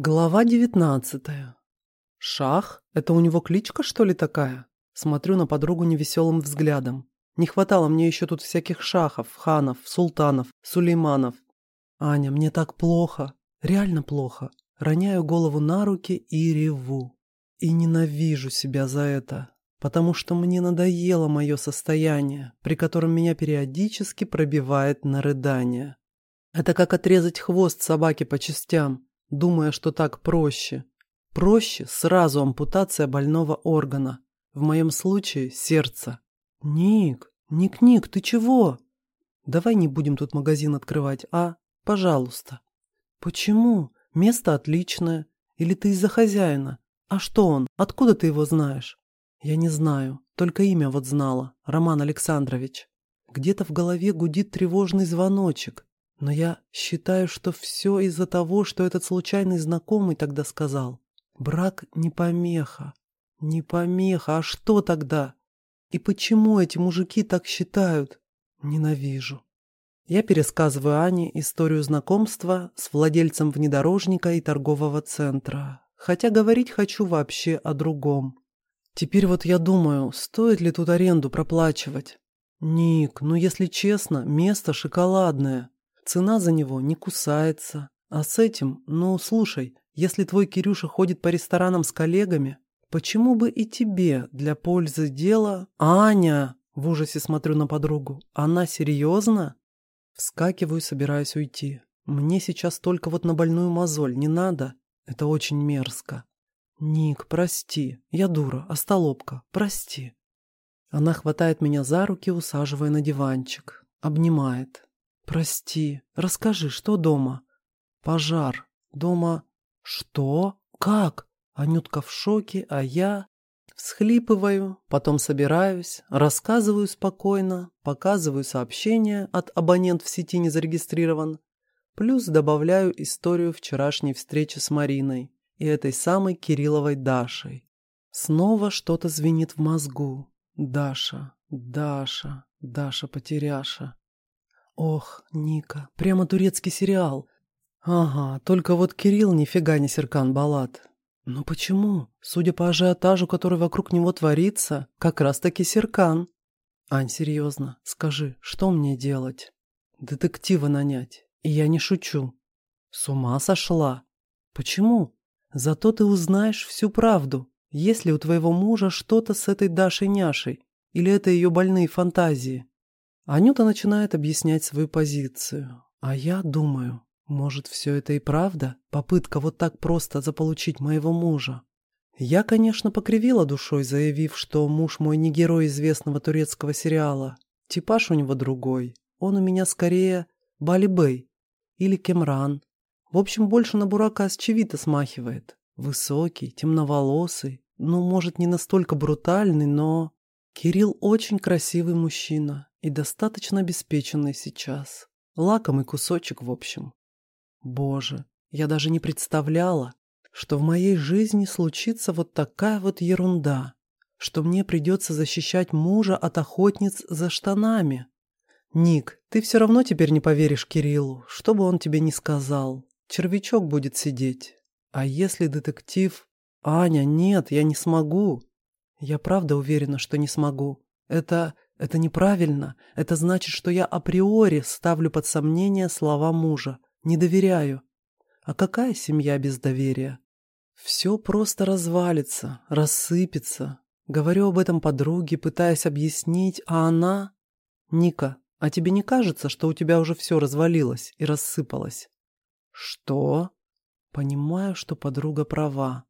Глава девятнадцатая. Шах? Это у него кличка, что ли, такая? Смотрю на подругу невеселым взглядом. Не хватало мне еще тут всяких шахов, ханов, султанов, сулейманов. Аня, мне так плохо. Реально плохо. Роняю голову на руки и реву. И ненавижу себя за это. Потому что мне надоело мое состояние, при котором меня периодически пробивает на рыдание. Это как отрезать хвост собаки по частям, думая, что так проще. Проще сразу ампутация больного органа. В моем случае сердце. Ник, Ник, Ник, ты чего? Давай не будем тут магазин открывать, а? Пожалуйста. Почему? Место отличное. Или ты из-за хозяина? А что он? Откуда ты его знаешь? Я не знаю, только имя вот знала. Роман Александрович. Где-то в голове гудит тревожный звоночек. Но я считаю, что все из-за того, что этот случайный знакомый тогда сказал. Брак не помеха. Не помеха, а что тогда? И почему эти мужики так считают? Ненавижу. Я пересказываю Ане историю знакомства с владельцем внедорожника и торгового центра. Хотя говорить хочу вообще о другом. Теперь вот я думаю, стоит ли тут аренду проплачивать? Ник, ну если честно, место шоколадное. Цена за него не кусается. А с этим, ну, слушай, если твой Кирюша ходит по ресторанам с коллегами, почему бы и тебе для пользы дела... Аня! В ужасе смотрю на подругу. Она серьезно? Вскакиваю, собираюсь уйти. Мне сейчас только вот на больную мозоль, не надо. Это очень мерзко. Ник, прости. Я дура, остолопка. Прости. Она хватает меня за руки, усаживая на диванчик. Обнимает. «Прости, расскажи, что дома?» «Пожар. Дома...» «Что? Как?» Анютка в шоке, а я... Всхлипываю, потом собираюсь, рассказываю спокойно, показываю сообщение от абонент в сети не зарегистрирован, плюс добавляю историю вчерашней встречи с Мариной и этой самой Кирилловой Дашей. Снова что-то звенит в мозгу. Даша, Даша, Даша-потеряша. Ох, Ника, прямо турецкий сериал. Ага, только вот Кирилл нифига не Серкан Балат. Но почему? Судя по ажиотажу, который вокруг него творится, как раз-таки Серкан. Ань, серьезно, скажи, что мне делать? Детектива нанять. И я не шучу. С ума сошла. Почему? Зато ты узнаешь всю правду. Есть ли у твоего мужа что-то с этой Дашей-няшей? Или это ее больные фантазии? Анюта начинает объяснять свою позицию. А я думаю, может, все это и правда? Попытка вот так просто заполучить моего мужа. Я, конечно, покривила душой, заявив, что муж мой не герой известного турецкого сериала. Типаж у него другой. Он у меня скорее Бали-Бэй или Кемран. В общем, больше на бурака с Чевита смахивает. Высокий, темноволосый, ну, может, не настолько брутальный, но... Кирилл очень красивый мужчина и достаточно обеспеченный сейчас. Лакомый кусочек, в общем. Боже, я даже не представляла, что в моей жизни случится вот такая вот ерунда, что мне придется защищать мужа от охотниц за штанами. Ник, ты все равно теперь не поверишь Кириллу, что бы он тебе ни сказал. Червячок будет сидеть. А если детектив... Аня, нет, я не смогу. Я правда уверена, что не смогу. Это... это неправильно. Это значит, что я априори ставлю под сомнение слова мужа. Не доверяю. А какая семья без доверия? Все просто развалится, рассыпется. Говорю об этом подруге, пытаясь объяснить, а она... Ника, а тебе не кажется, что у тебя уже все развалилось и рассыпалось? Что? Понимаю, что подруга права.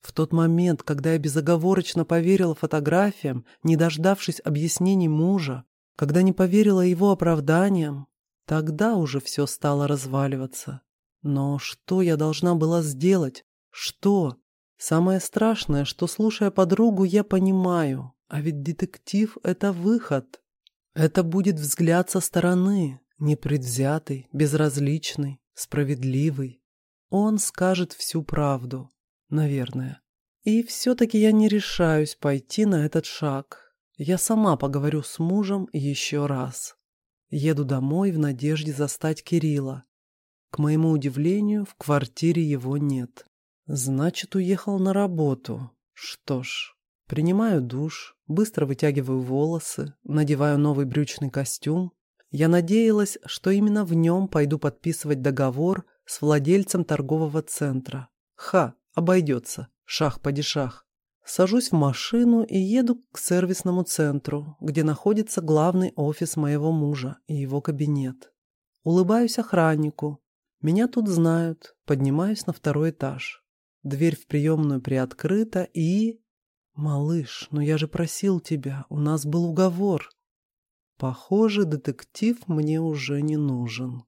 В тот момент, когда я безоговорочно поверила фотографиям, не дождавшись объяснений мужа, когда не поверила его оправданиям, тогда уже все стало разваливаться. Но что я должна была сделать? Что? Самое страшное, что, слушая подругу, я понимаю, а ведь детектив — это выход. Это будет взгляд со стороны, непредвзятый, безразличный, справедливый. Он скажет всю правду. Наверное. И все-таки я не решаюсь пойти на этот шаг. Я сама поговорю с мужем еще раз. Еду домой в надежде застать Кирилла. К моему удивлению, в квартире его нет. Значит, уехал на работу. Что ж, принимаю душ, быстро вытягиваю волосы, надеваю новый брючный костюм. Я надеялась, что именно в нем пойду подписывать договор с владельцем торгового центра. Ха, обойдется. Шах-падишах. Сажусь в машину и еду к сервисному центру, где находится главный офис моего мужа и его кабинет. Улыбаюсь охраннику. Меня тут знают. Поднимаюсь на второй этаж. Дверь в приемную приоткрыта и... «Малыш, ну я же просил тебя, у нас был уговор». Похоже, детектив мне уже не нужен.